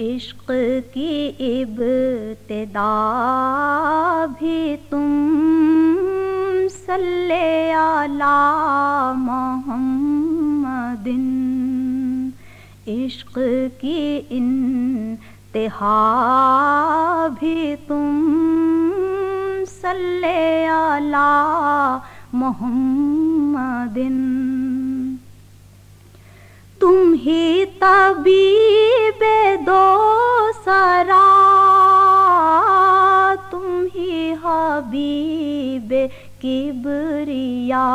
عشق کی ابتدا بھی تم صلی علی محمد عشق کی انتہا بھی تم صلی علی محمد تم ہی طبیب دو سرا تم ہی حبیب کبریا۔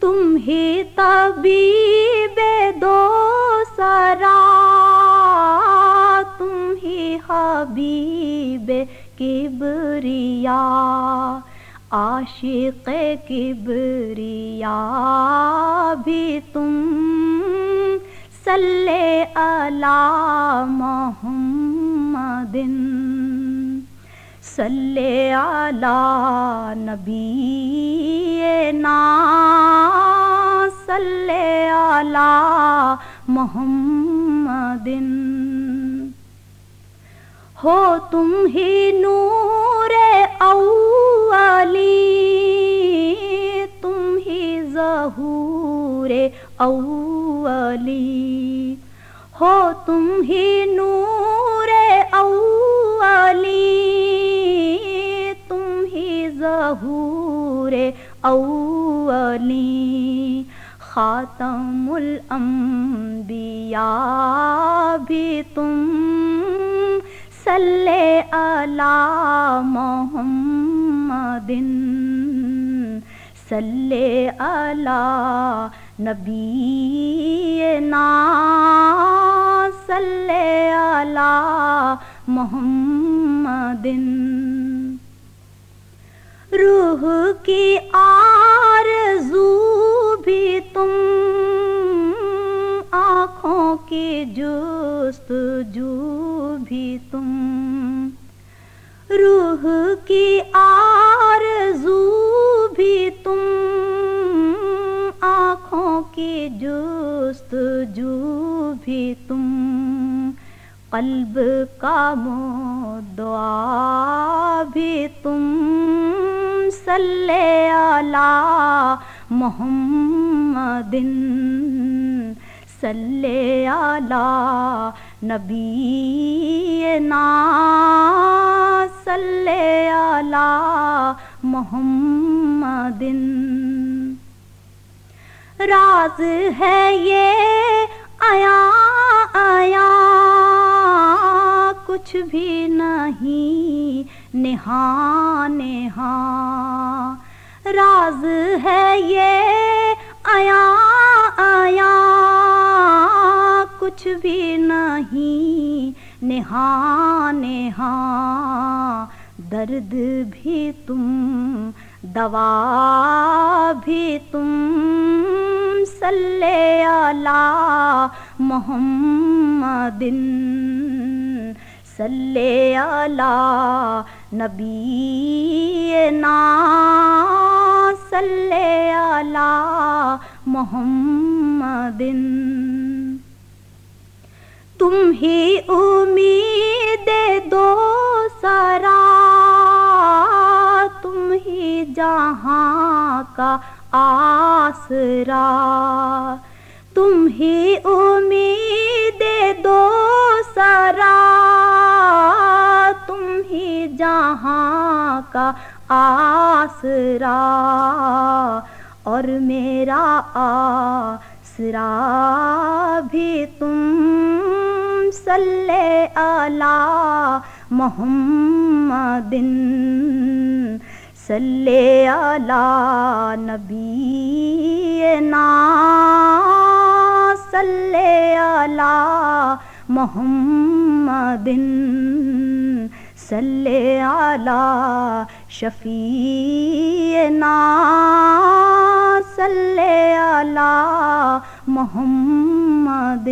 تم ہی طبیب دو سرا تم ہی حبیب کبریا۔ عاشق کبریا بھی تم صلی علی محمد صلی علی نبی نا صلی علی محمد ہو تم ہی نور اولی تم ہی ظہور اولی ہو تم ہی نور اولی۔ تم ہی ظہور اولی۔ خاتم الانبیاء بھی تم۔ صلی علی محمد۔ صلی علی نبی نا صلی علی محمد روح کی آرزو بھی تم آنکھوں کی جست جو بھی تم روح کی آرزو کی جست جو بھی تم قلب کا دعا بھی تم صلی علی محمد صلی علی نبی نا صلی علی محمد راز ہے یہ، آیا آیا، کچھ بھی نہیں، نہا نہا۔ راز ہے یہ، آیا آیا، کچھ بھی نہیں، نہا نہا۔ درد بھی تم، دوا بھی تم۔ صلی علی محمد صلی علی نبی نا صلی علی محمد تم ہی امید جہاں کا آسرا۔ تم ہی امید دو سرا۔ تم ہی جہاں کا آسرا۔ اور میرا آسرا بھی تم صلی علی محمد صلی علی نبی نا صلی علی محمد صلی علی شفیع نا صلی علی محمد